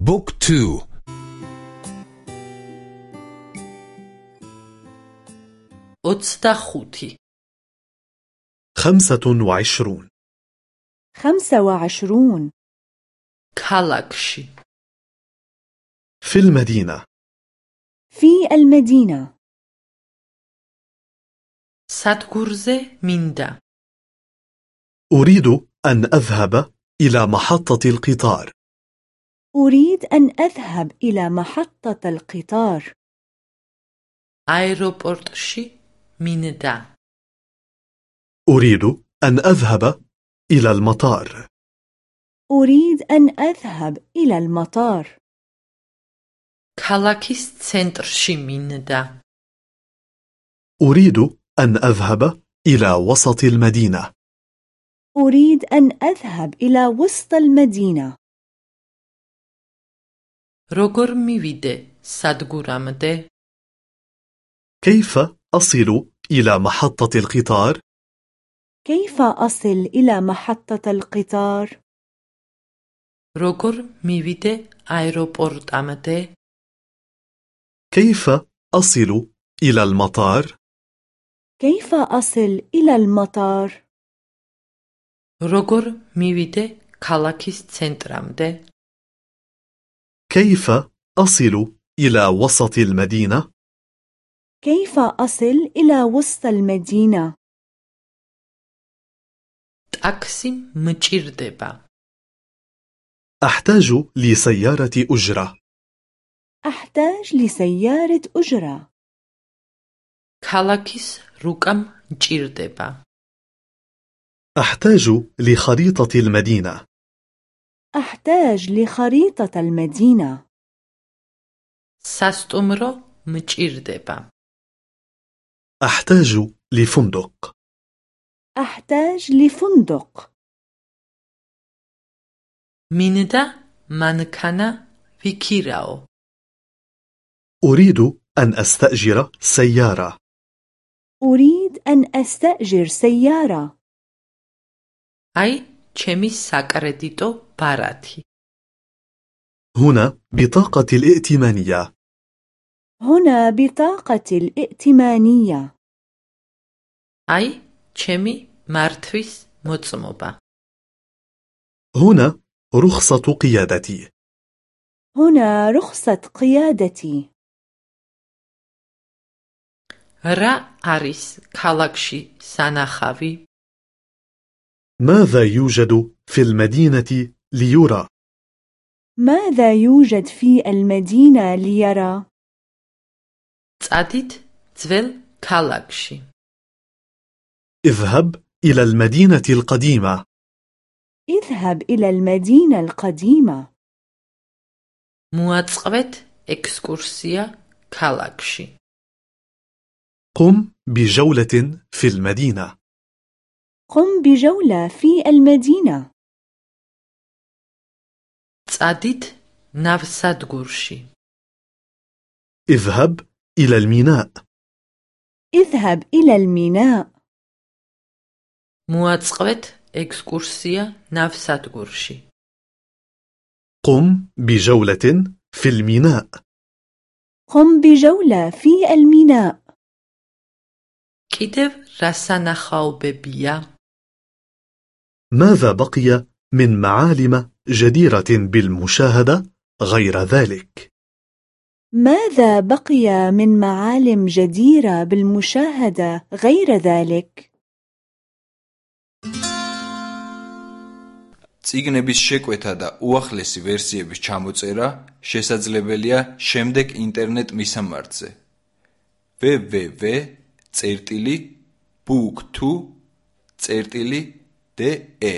بوك تو ოცდახუთი خمسة وعشرون. خمسة وعشرون. ქალაქში في المدينة. في المدينة. სადგურზე მინდა أريد أن أذهب إلى محطة القطار. أريد أن أذهب إلى محطة القطار. აეროპორტში მინდა أريد أن أذهب إلى المطار. أريد أن أذهب إلى المطار. ქალაქის ცენტრში მინდა أريد أن أذهب إلى وسط المدينة. أريد أن أذهب إلى وسط المدينة. როგორ მივიდე სადგურამდე? كيف أصل إلى محطة القطار؟ كيف أصل إلى محطة القطار؟ როგორ მივიდე აეროპორტამდე? كيف أصل إلى المطار؟ كيف أصل إلى المطار؟ როგორ მივიდე ქალაქის ცენტრამდე? كيف أصل إلى وسط المدينة؟ كيف أصل إلى وسط المدينة؟ تاكسي مجيردبا أحتاج لسيارة أجرة. أحتاج لسيارة أجرة. كالاكيس رقم مجيردبا أحتاج لخريطة المدينة. أحتاج لخريطة المدينة სასტუმრო მჭირდება. أحتاج لفندق أحتاج لفندق მინდა მანქანა ვიქირაო. أريد أن أستأجر سيارة أريد أن أستأجر سيارة აი, ჩემი საკრედიტო ბარათი. هنا بطاقة الائتمانية هنا بطاقة الائتمانية აი, ჩემი მართვის მოწმობა. هنا رخصة قيادتي هنا رخصة قيادتي რა არის ქალაქში სანახავი? ماذا يوجد في المدينة ليرى ماذا يوجد في المدينة ليرى؟ تأتيت تفل كالاكشي اذهب إلى المدينة القديمة. اذهب إلى المدينة القديمة. მოაწყվეთ اكسكورسيا كالاكشي قم بجولة في المدينة. قم بجولة في المدينة. წადით ნავსადგურში. اذهب إلى الميناء. اذهب إلى الميناء. მოაწყეთ ექსკურსია ნავსადგურში. قم بجولة في الميناء. قم بجولة في الميناء. კიდევ რასანახაობებია? ماذا بقي من معالم جديرة بالمشاهدة غير ذلك؟ ماذا بقي من معالم جديرة بالمشاهدة غير ذلك؟ წიგნების შეკვეთა და უახლესი ვერსიების ჩამოწერა შესაძლებელია შემდეგ ინტერნეტ მისამართზე www.book2.de